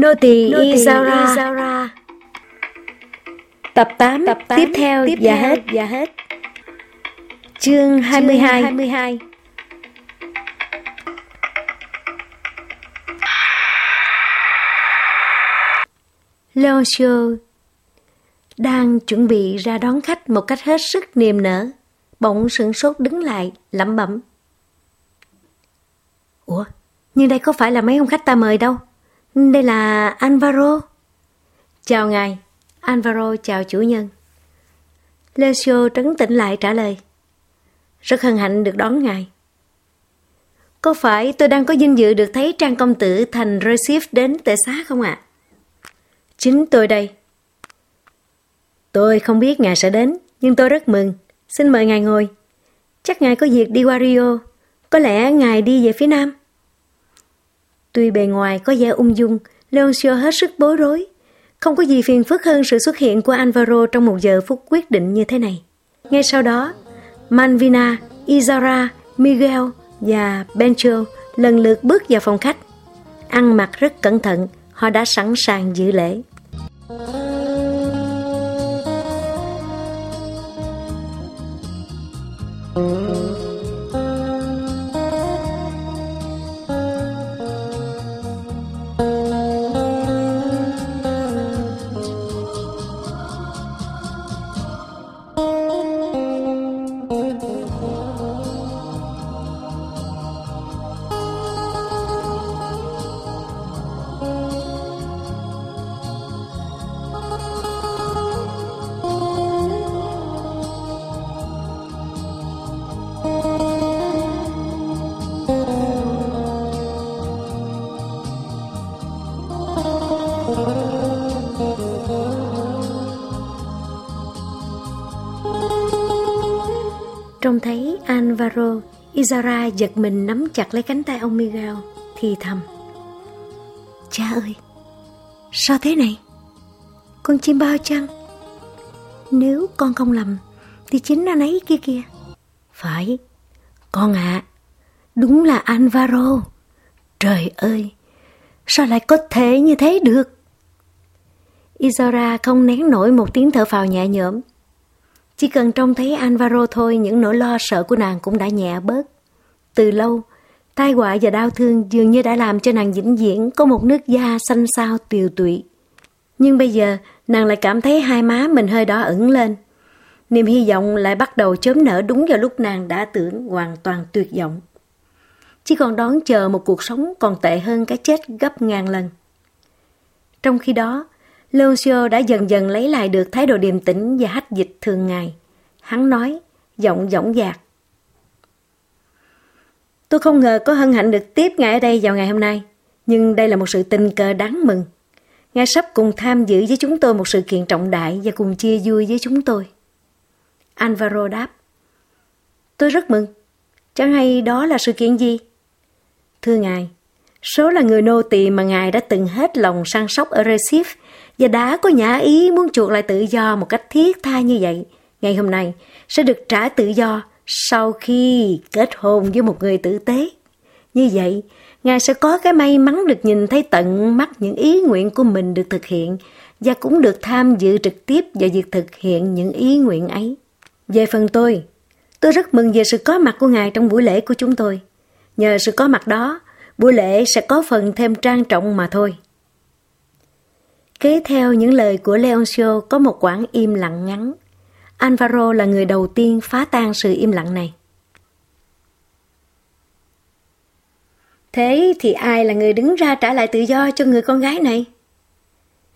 Nô tỳ Izara. Izara. Tập 8, Tập 8 tiếp theo tiếp và theo hết và hết. Chương 22. Chương 22. Leoncio đang chuẩn bị ra đón khách một cách hết sức niềm nở, bỗng sửng sốt đứng lại, lẩm bẩm. Ủa, nhưng đây có phải là mấy ông khách ta mời đâu. Đây là Alvaro. Chào ngài. Alvaro chào chủ nhân. Lecio trấn tĩnh lại trả lời. Rất hân hạnh được đón ngài. Có phải tôi đang có vinh dự được thấy trang công tử thành Recife đến tệ xá không ạ? À? Chính tôi đây. Tôi không biết ngài sẽ đến, nhưng tôi rất mừng. Xin mời ngài ngồi. Chắc ngài có việc đi qua Rio. Có lẽ ngài đi về phía nam. Tuy bề ngoài có vẻ ung dung, Leoncio hết sức bối rối. Không có gì phiền phức hơn sự xuất hiện của Alvaro trong một giờ phút quyết định như thế này. Ngay sau đó, Manvina, Izara, Miguel và Bencho lần lượt bước vào phòng khách. Ăn mặc rất cẩn thận, họ đã sẵn sàng dự lễ. Trông Alvaro, Izara giật mình nắm chặt lấy cánh tay ông Miguel, thì thầm. Cha ơi, sao thế này? Con chim bao chăng? Nếu con không lầm, thì chính anh ấy kia kìa. Phải, con ạ, à, đúng là Alvaro. Trời ơi, sao lại có thể như thế được? Isora không nén nổi một tiếng thở phào nhẹ nhõm. Chỉ cần trông thấy Alvaro thôi, những nỗi lo sợ của nàng cũng đã nhẹ bớt. Từ lâu, tai họa và đau thương dường như đã làm cho nàng vĩnh viễn có một nước da xanh xao tiều tụy. Nhưng bây giờ, nàng lại cảm thấy hai má mình hơi đỏ ửng lên. Niềm hy vọng lại bắt đầu chớm nở đúng vào lúc nàng đã tưởng hoàn toàn tuyệt vọng. Chỉ còn đón chờ một cuộc sống còn tệ hơn cái chết gấp ngàn lần. Trong khi đó, Lucio đã dần dần lấy lại được thái độ điềm tĩnh và hách dịch thường ngày. Hắn nói, giọng dõng dạc. Tôi không ngờ có hân hạnh được tiếp ngài ở đây vào ngày hôm nay, nhưng đây là một sự tình cờ đáng mừng. Ngài sắp cùng tham dự với chúng tôi một sự kiện trọng đại và cùng chia vui với chúng tôi. Alvaro đáp. Tôi rất mừng. Chẳng hay đó là sự kiện gì? Thưa ngài, số là người nô tỳ mà ngài đã từng hết lòng săn sóc ở Recife và đã có nhã ý muốn chuộc lại tự do một cách thiết tha như vậy, ngày hôm nay sẽ được trả tự do sau khi kết hôn với một người tử tế. Như vậy, Ngài sẽ có cái may mắn được nhìn thấy tận mắt những ý nguyện của mình được thực hiện và cũng được tham dự trực tiếp vào việc thực hiện những ý nguyện ấy. Về phần tôi, tôi rất mừng về sự có mặt của Ngài trong buổi lễ của chúng tôi. Nhờ sự có mặt đó, buổi lễ sẽ có phần thêm trang trọng mà thôi. Kế theo những lời của Leoncio có một quãng im lặng ngắn. Alvaro là người đầu tiên phá tan sự im lặng này. Thế thì ai là người đứng ra trả lại tự do cho người con gái này?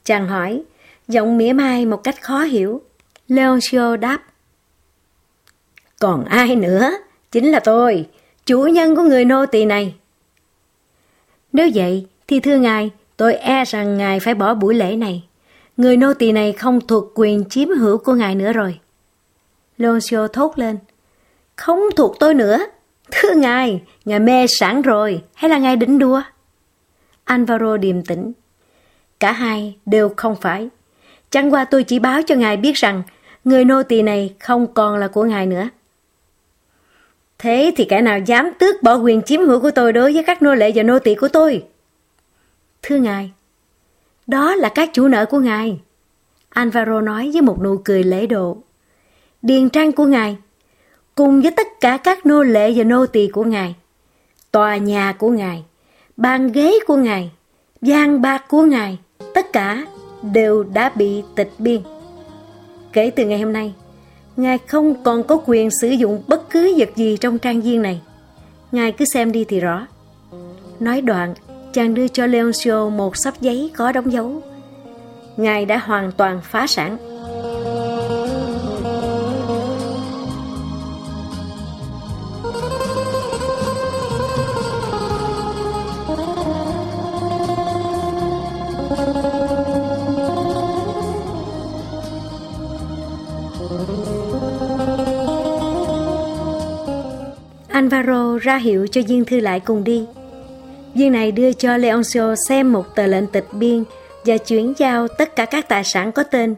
Chàng hỏi, giọng mỉa mai một cách khó hiểu. Leoncio đáp. Còn ai nữa? Chính là tôi, chủ nhân của người nô tỳ này. Nếu vậy, thì thưa ngài, Tôi e rằng ngài phải bỏ buổi lễ này. Người nô tỳ này không thuộc quyền chiếm hữu của ngài nữa rồi. loncio thốt lên. Không thuộc tôi nữa. Thưa ngài, ngài mê sẵn rồi, hay là ngài định đua? Alvaro điềm tĩnh. Cả hai đều không phải. Chẳng qua tôi chỉ báo cho ngài biết rằng người nô tỳ này không còn là của ngài nữa. Thế thì kẻ nào dám tước bỏ quyền chiếm hữu của tôi đối với các nô lệ và nô tỳ của tôi? Thưa ngài, Đó là các chủ nợ của ngài. Alvaro nói với một nụ cười lễ độ. Điền trang của ngài, cùng với tất cả các nô lệ và nô tỳ của ngài, tòa nhà của ngài, bàn ghế của ngài, vàng bạc của ngài, tất cả đều đã bị tịch biên. Kể từ ngày hôm nay, ngài không còn có quyền sử dụng bất cứ vật gì trong trang viên này. Ngài cứ xem đi thì rõ. Nói đoạn, chàng đưa cho Leoncio một sắp giấy có đóng dấu. Ngài đã hoàn toàn phá sản. Alvaro ra hiệu cho viên thư lại cùng đi. Viên này đưa cho Leoncio xem một tờ lệnh tịch biên và chuyển giao tất cả các tài sản có tên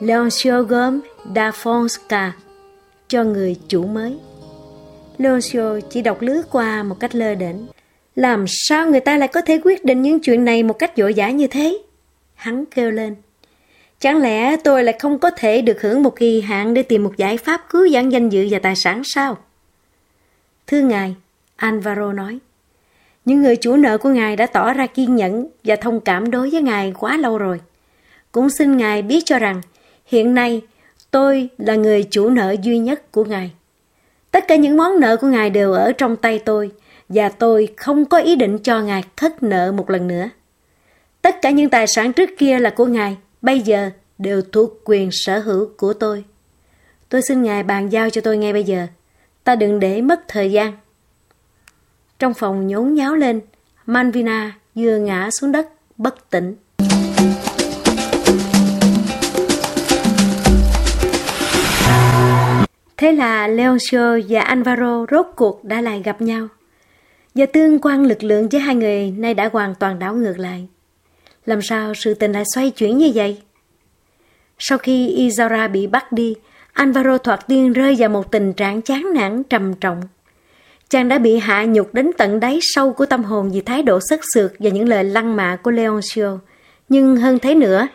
Leoncio Gom da Fonseca cho người chủ mới. Leoncio chỉ đọc lướt qua một cách lơ đễnh. Làm sao người ta lại có thể quyết định những chuyện này một cách dội vã như thế? Hắn kêu lên. Chẳng lẽ tôi lại không có thể được hưởng một kỳ hạn để tìm một giải pháp cứu vãn danh dự và tài sản sao? Thưa ngài, Alvaro nói, những người chủ nợ của ngài đã tỏ ra kiên nhẫn và thông cảm đối với ngài quá lâu rồi. Cũng xin ngài biết cho rằng, hiện nay tôi là người chủ nợ duy nhất của ngài. Tất cả những món nợ của ngài đều ở trong tay tôi và tôi không có ý định cho ngài thất nợ một lần nữa. Tất cả những tài sản trước kia là của ngài, bây giờ đều thuộc quyền sở hữu của tôi. Tôi xin ngài bàn giao cho tôi ngay bây giờ. Ta đừng để mất thời gian. Trong phòng nhốn nháo lên, Manvina vừa ngã xuống đất, bất tỉnh. Thế là Leoncio và Alvaro rốt cuộc đã lại gặp nhau. Và tương quan lực lượng giữa hai người nay đã hoàn toàn đảo ngược lại. Làm sao sự tình lại xoay chuyển như vậy? Sau khi Izora bị bắt đi, Alvaro thoạt tiên rơi vào một tình trạng chán nản trầm trọng. Chàng đã bị hạ nhục đến tận đáy sâu của tâm hồn vì thái độ sất sượt và những lời lăng mạ của Leoncio. Nhưng hơn thế nữa,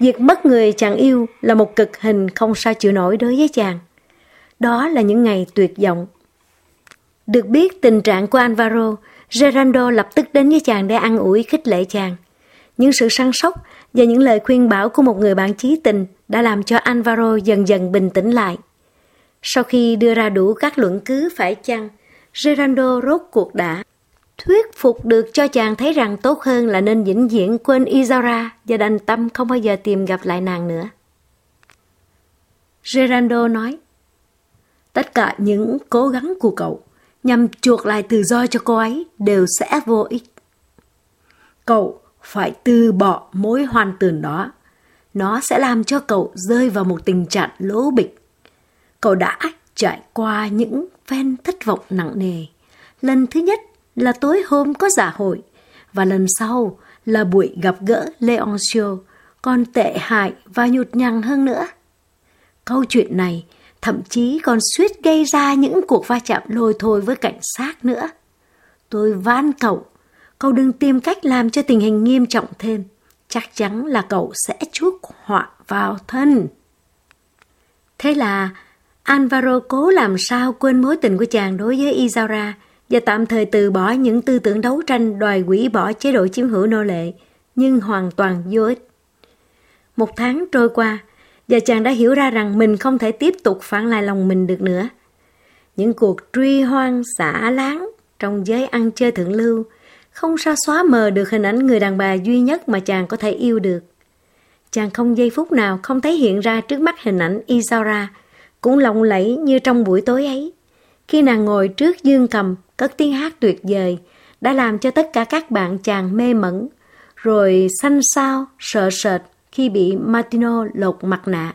việc mất người chàng yêu là một cực hình không sao chịu nổi đối với chàng. Đó là những ngày tuyệt vọng. Được biết tình trạng của Alvaro, Gerardo lập tức đến với chàng để ăn ủi khích lệ chàng. Những sự săn sóc và những lời khuyên bảo của một người bạn chí tình đã làm cho Alvaro dần dần bình tĩnh lại. Sau khi đưa ra đủ các luận cứ phải chăng, Gerando rốt cuộc đã thuyết phục được cho chàng thấy rằng tốt hơn là nên vĩnh viễn quên Izara và đành tâm không bao giờ tìm gặp lại nàng nữa. Gerando nói, tất cả những cố gắng của cậu nhằm chuộc lại tự do cho cô ấy đều sẽ vô ích. Cậu phải từ bỏ mối hoàn tường đó. Nó sẽ làm cho cậu rơi vào một tình trạng lỗ bịch. Cậu đã trải qua những phen thất vọng nặng nề. Lần thứ nhất là tối hôm có giả hội, và lần sau là buổi gặp gỡ Leoncio, còn tệ hại và nhụt nhằn hơn nữa. Câu chuyện này thậm chí còn suýt gây ra những cuộc va chạm lôi thôi với cảnh sát nữa. Tôi van cậu Cậu đừng tìm cách làm cho tình hình nghiêm trọng thêm. Chắc chắn là cậu sẽ chuốc họa vào thân. Thế là Alvaro cố làm sao quên mối tình của chàng đối với Isaura và tạm thời từ bỏ những tư tưởng đấu tranh đòi hủy bỏ chế độ chiếm hữu nô lệ, nhưng hoàn toàn vô ích. Một tháng trôi qua, và chàng đã hiểu ra rằng mình không thể tiếp tục phản lại lòng mình được nữa. Những cuộc truy hoang xả láng trong giới ăn chơi thượng lưu không sao xóa mờ được hình ảnh người đàn bà duy nhất mà chàng có thể yêu được. Chàng không giây phút nào không thấy hiện ra trước mắt hình ảnh Isaura, cũng lộng lẫy như trong buổi tối ấy. Khi nàng ngồi trước dương cầm, cất tiếng hát tuyệt vời, đã làm cho tất cả các bạn chàng mê mẩn, rồi xanh xao, sợ sệt khi bị Martino lột mặt nạ.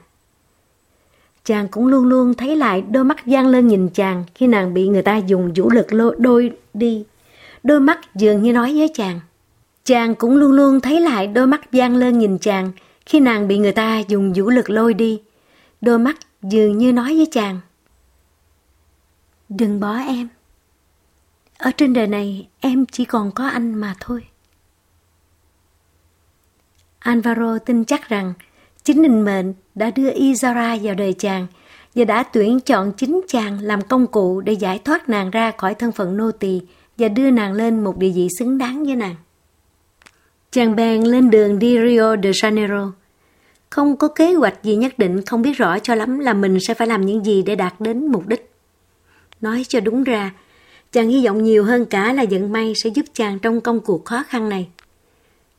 Chàng cũng luôn luôn thấy lại đôi mắt gian lên nhìn chàng khi nàng bị người ta dùng vũ lực lôi đôi đi đôi mắt dường như nói với chàng. Chàng cũng luôn luôn thấy lại đôi mắt gian lên nhìn chàng khi nàng bị người ta dùng vũ lực lôi đi. Đôi mắt dường như nói với chàng. Đừng bỏ em. Ở trên đời này, em chỉ còn có anh mà thôi. Alvaro tin chắc rằng chính định mệnh đã đưa Izara vào đời chàng và đã tuyển chọn chính chàng làm công cụ để giải thoát nàng ra khỏi thân phận nô tỳ và đưa nàng lên một địa vị xứng đáng với nàng. Chàng bèn lên đường đi Rio de Janeiro. Không có kế hoạch gì nhất định, không biết rõ cho lắm là mình sẽ phải làm những gì để đạt đến mục đích. Nói cho đúng ra, chàng hy vọng nhiều hơn cả là vận may sẽ giúp chàng trong công cuộc khó khăn này.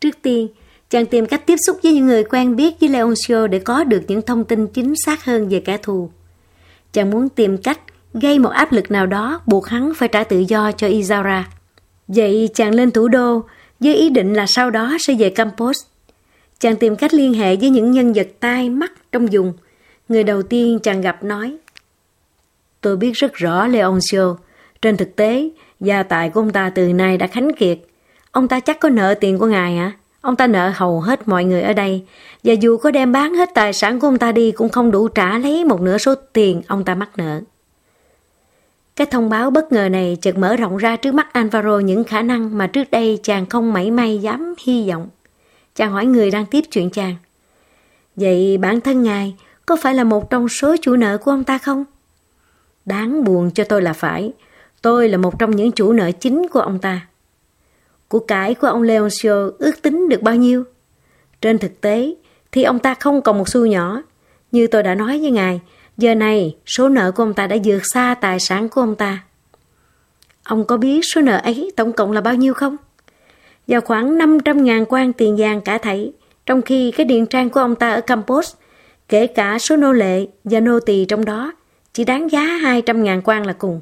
Trước tiên, chàng tìm cách tiếp xúc với những người quen biết với Leoncio để có được những thông tin chính xác hơn về kẻ thù. Chàng muốn tìm cách gây một áp lực nào đó buộc hắn phải trả tự do cho Isara Vậy chàng lên thủ đô với ý định là sau đó sẽ về Campos. Chàng tìm cách liên hệ với những nhân vật tai mắt trong vùng. Người đầu tiên chàng gặp nói Tôi biết rất rõ Leoncio. Trên thực tế, gia tài của ông ta từ nay đã khánh kiệt. Ông ta chắc có nợ tiền của ngài hả? Ông ta nợ hầu hết mọi người ở đây. Và dù có đem bán hết tài sản của ông ta đi cũng không đủ trả lấy một nửa số tiền ông ta mắc nợ. Cái thông báo bất ngờ này chợt mở rộng ra trước mắt Alvaro những khả năng mà trước đây chàng không mảy may dám hy vọng. Chàng hỏi người đang tiếp chuyện chàng. Vậy bản thân ngài có phải là một trong số chủ nợ của ông ta không? Đáng buồn cho tôi là phải. Tôi là một trong những chủ nợ chính của ông ta. Của cải của ông Leoncio ước tính được bao nhiêu? Trên thực tế thì ông ta không còn một xu nhỏ. Như tôi đã nói với ngài, giờ này số nợ của ông ta đã vượt xa tài sản của ông ta. Ông có biết số nợ ấy tổng cộng là bao nhiêu không? Và khoảng 500.000 quan tiền vàng cả thảy, trong khi cái điện trang của ông ta ở Campos, kể cả số nô lệ và nô tỳ trong đó, chỉ đáng giá 200.000 quan là cùng.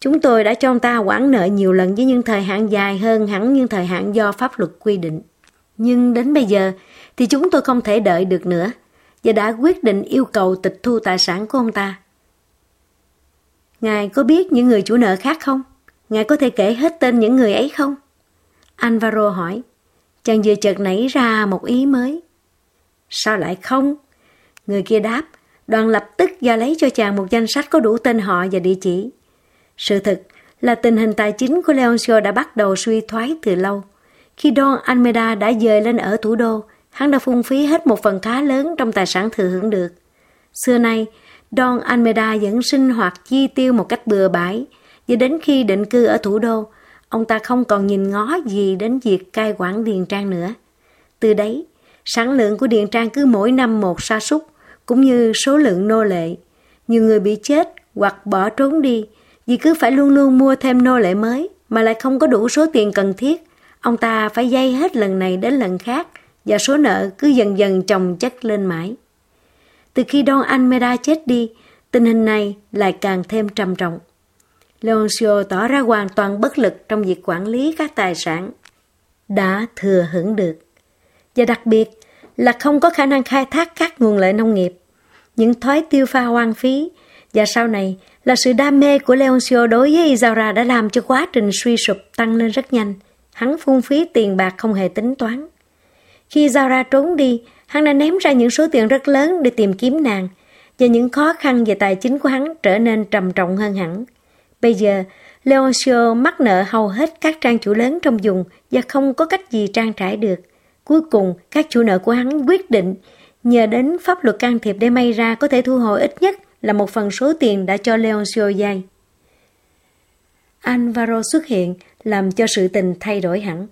Chúng tôi đã cho ông ta quản nợ nhiều lần với những thời hạn dài hơn hẳn những thời hạn do pháp luật quy định. Nhưng đến bây giờ thì chúng tôi không thể đợi được nữa và đã quyết định yêu cầu tịch thu tài sản của ông ta. Ngài có biết những người chủ nợ khác không? Ngài có thể kể hết tên những người ấy không? Alvaro hỏi. Chàng vừa chợt nảy ra một ý mới. Sao lại không? Người kia đáp, đoàn lập tức ra lấy cho chàng một danh sách có đủ tên họ và địa chỉ. Sự thật là tình hình tài chính của Leoncio đã bắt đầu suy thoái từ lâu. Khi Don Almeida đã dời lên ở thủ đô, hắn đã phung phí hết một phần khá lớn trong tài sản thừa hưởng được. Xưa nay, Don Almeida vẫn sinh hoạt chi tiêu một cách bừa bãi, và đến khi định cư ở thủ đô, ông ta không còn nhìn ngó gì đến việc cai quản Điền Trang nữa. Từ đấy, sản lượng của Điền Trang cứ mỗi năm một sa sút, cũng như số lượng nô lệ. Nhiều người bị chết hoặc bỏ trốn đi vì cứ phải luôn luôn mua thêm nô lệ mới mà lại không có đủ số tiền cần thiết. Ông ta phải dây hết lần này đến lần khác và số nợ cứ dần dần chồng chất lên mãi. Từ khi Don Almeida chết đi, tình hình này lại càng thêm trầm trọng. Leoncio tỏ ra hoàn toàn bất lực trong việc quản lý các tài sản đã thừa hưởng được. Và đặc biệt là không có khả năng khai thác các nguồn lợi nông nghiệp. Những thói tiêu pha hoang phí và sau này là sự đam mê của Leoncio đối với Isaura đã làm cho quá trình suy sụp tăng lên rất nhanh. Hắn phung phí tiền bạc không hề tính toán. Khi Isaura trốn đi, hắn đã ném ra những số tiền rất lớn để tìm kiếm nàng, và những khó khăn về tài chính của hắn trở nên trầm trọng hơn hẳn. Bây giờ, Leoncio mắc nợ hầu hết các trang chủ lớn trong vùng và không có cách gì trang trải được. Cuối cùng, các chủ nợ của hắn quyết định nhờ đến pháp luật can thiệp để may ra có thể thu hồi ít nhất là một phần số tiền đã cho Leoncio vay. Alvaro xuất hiện làm cho sự tình thay đổi hẳn.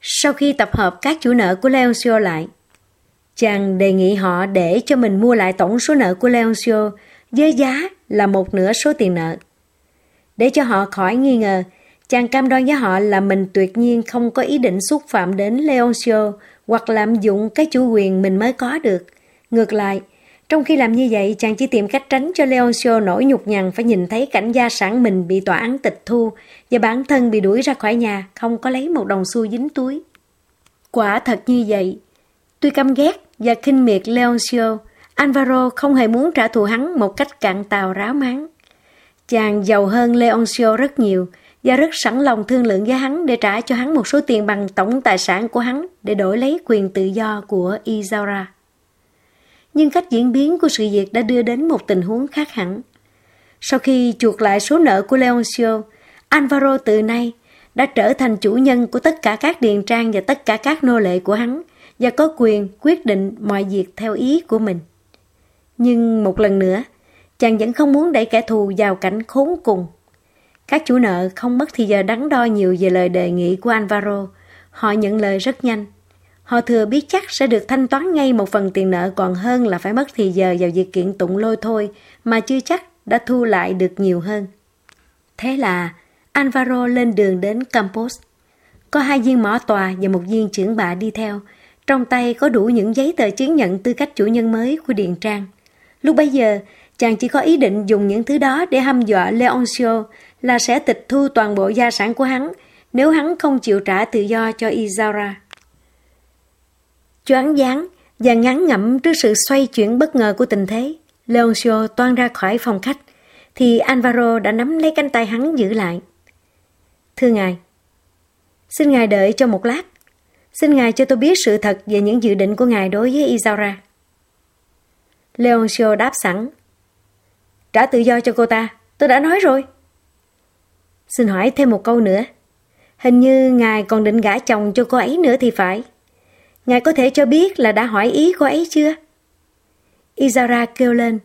Sau khi tập hợp các chủ nợ của Leoncio lại, chàng đề nghị họ để cho mình mua lại tổng số nợ của Leoncio với giá là một nửa số tiền nợ. Để cho họ khỏi nghi ngờ, chàng cam đoan với họ là mình tuyệt nhiên không có ý định xúc phạm đến Leoncio hoặc lạm dụng cái chủ quyền mình mới có được. Ngược lại, trong khi làm như vậy, chàng chỉ tìm cách tránh cho Leoncio nổi nhục nhằn phải nhìn thấy cảnh gia sản mình bị tòa án tịch thu và bản thân bị đuổi ra khỏi nhà, không có lấy một đồng xu dính túi. Quả thật như vậy. Tuy căm ghét và khinh miệt Leoncio, Alvaro không hề muốn trả thù hắn một cách cạn tàu ráo máng. Chàng giàu hơn Leoncio rất nhiều và rất sẵn lòng thương lượng với hắn để trả cho hắn một số tiền bằng tổng tài sản của hắn để đổi lấy quyền tự do của Isaura. nhưng cách diễn biến của sự việc đã đưa đến một tình huống khác hẳn. Sau khi chuộc lại số nợ của Leoncio, Alvaro từ nay đã trở thành chủ nhân của tất cả các điền trang và tất cả các nô lệ của hắn, và có quyền quyết định mọi việc theo ý của mình. Nhưng một lần nữa, chàng vẫn không muốn đẩy kẻ thù vào cảnh khốn cùng. Các chủ nợ không mất thì giờ đắn đo nhiều về lời đề nghị của Alvaro. Họ nhận lời rất nhanh. Họ thừa biết chắc sẽ được thanh toán ngay một phần tiền nợ còn hơn là phải mất thì giờ vào việc kiện tụng lôi thôi mà chưa chắc đã thu lại được nhiều hơn. Thế là Alvaro lên đường đến Campos. Có hai viên mỏ tòa và một viên trưởng bạ đi theo. Trong tay có đủ những giấy tờ chứng nhận tư cách chủ nhân mới của Điện Trang. Lúc bấy giờ, chàng chỉ có ý định dùng những thứ đó để hăm dọa Leoncio là sẽ tịch thu toàn bộ gia sản của hắn nếu hắn không chịu trả tự do cho Izara. Choáng váng và ngắn ngẩm trước sự xoay chuyển bất ngờ của tình thế, Leoncio toan ra khỏi phòng khách, thì Alvaro đã nắm lấy cánh tay hắn giữ lại. Thưa ngài, xin ngài đợi cho một lát. Xin ngài cho tôi biết sự thật về những dự định của ngài đối với Isaura. Leoncio đáp sẵn. Trả tự do cho cô ta, tôi đã nói rồi. Xin hỏi thêm một câu nữa. Hình như ngài còn định gả chồng cho cô ấy nữa thì phải. Ngài có thể cho biết là đã hỏi ý cô ấy chưa? Izara kêu lên.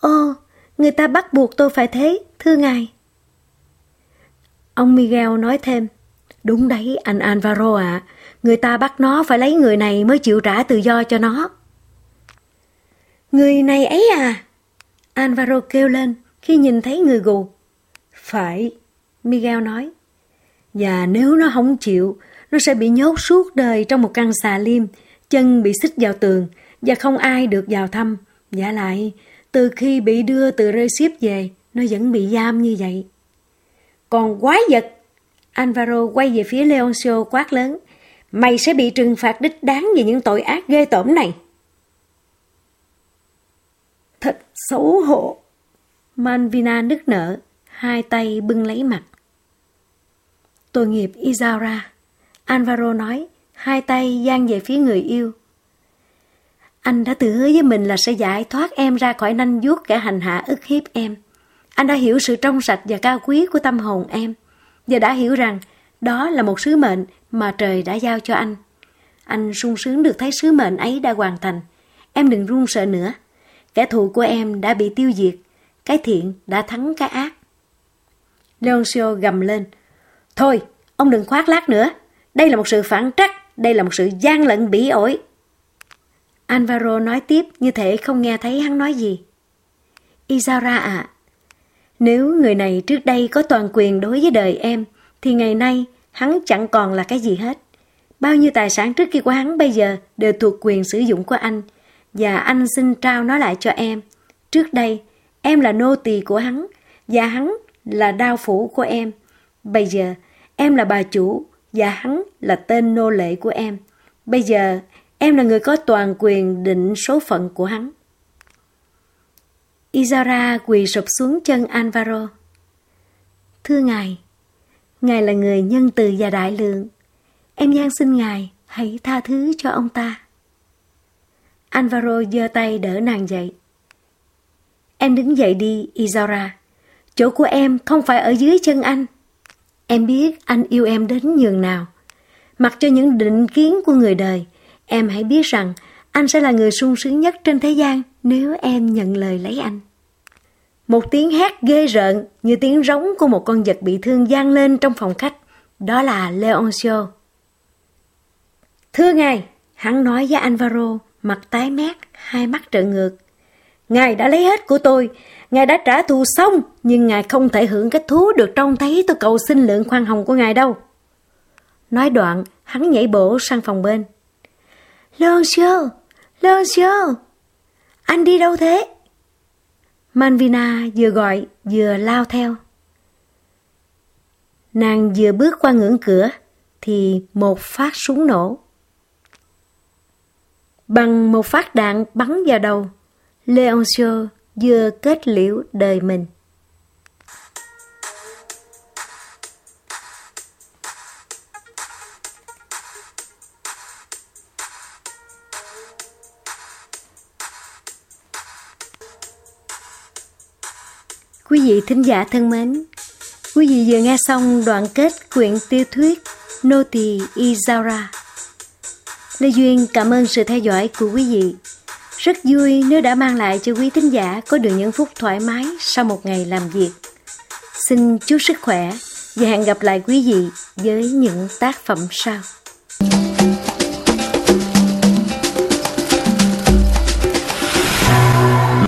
Ô, người ta bắt buộc tôi phải thế, thưa ngài. Ông Miguel nói thêm. Đúng đấy, anh Alvaro ạ. À. Người ta bắt nó phải lấy người này mới chịu trả tự do cho nó. Người này ấy à? Alvaro kêu lên khi nhìn thấy người gù. Phải, Miguel nói. Và nếu nó không chịu, nó sẽ bị nhốt suốt đời trong một căn xà liêm, chân bị xích vào tường và không ai được vào thăm. Giả lại, từ khi bị đưa từ Recife về, nó vẫn bị giam như vậy. Còn quái vật! Alvaro quay về phía Leoncio quát lớn. Mày sẽ bị trừng phạt đích đáng vì những tội ác ghê tởm này. Thật xấu hổ! Manvina nức nở, hai tay bưng lấy mặt. Tội nghiệp Izaura. Alvaro nói, hai tay giang về phía người yêu. Anh đã tự hứa với mình là sẽ giải thoát em ra khỏi nanh vuốt kẻ hành hạ ức hiếp em. Anh đã hiểu sự trong sạch và cao quý của tâm hồn em, và đã hiểu rằng đó là một sứ mệnh mà trời đã giao cho anh. Anh sung sướng được thấy sứ mệnh ấy đã hoàn thành. Em đừng run sợ nữa. Kẻ thù của em đã bị tiêu diệt. Cái thiện đã thắng cái ác. Leoncio gầm lên. Thôi, ông đừng khoác lác nữa. Đây là một sự phản trắc, đây là một sự gian lận bỉ ổi. Alvaro nói tiếp như thể không nghe thấy hắn nói gì. Izara ạ, nếu người này trước đây có toàn quyền đối với đời em, thì ngày nay hắn chẳng còn là cái gì hết. Bao nhiêu tài sản trước kia của hắn bây giờ đều thuộc quyền sử dụng của anh, và anh xin trao nó lại cho em. Trước đây, em là nô tỳ của hắn, và hắn là đao phủ của em. Bây giờ, em là bà chủ, và hắn là tên nô lệ của em. Bây giờ, em là người có toàn quyền định số phận của hắn. Izara quỳ sụp xuống chân Alvaro. Thưa ngài, ngài là người nhân từ và đại lượng. Em gian xin ngài hãy tha thứ cho ông ta. Alvaro giơ tay đỡ nàng dậy. Em đứng dậy đi, Izara. Chỗ của em không phải ở dưới chân anh. Em biết anh yêu em đến nhường nào. Mặc cho những định kiến của người đời, em hãy biết rằng anh sẽ là người sung sướng nhất trên thế gian nếu em nhận lời lấy anh. Một tiếng hét ghê rợn như tiếng rống của một con vật bị thương gian lên trong phòng khách. Đó là Leoncio. Thưa ngài, hắn nói với Alvaro, mặt tái mét, hai mắt trợn ngược. Ngài đã lấy hết của tôi, ngài đã trả thù xong, nhưng ngài không thể hưởng cái thú được trông thấy tôi cầu xin lượng khoan hồng của ngài đâu. Nói đoạn, hắn nhảy bổ sang phòng bên. Leoncio, Leoncio, anh đi đâu thế? Manvina vừa gọi vừa lao theo. Nàng vừa bước qua ngưỡng cửa thì một phát súng nổ. Bằng một phát đạn bắn vào đầu, Leoncio vừa kết liễu đời mình. Quý vị thính giả thân mến, quý vị vừa nghe xong đoạn kết quyển tiêu thuyết Nô tỳ Izara. Lê Duyên, cảm ơn sự theo dõi của quý vị. Rất vui nếu đã mang lại cho quý thính giả có được những phút thoải mái sau một ngày làm việc. Xin chúc sức khỏe và hẹn gặp lại quý vị với những tác phẩm sau.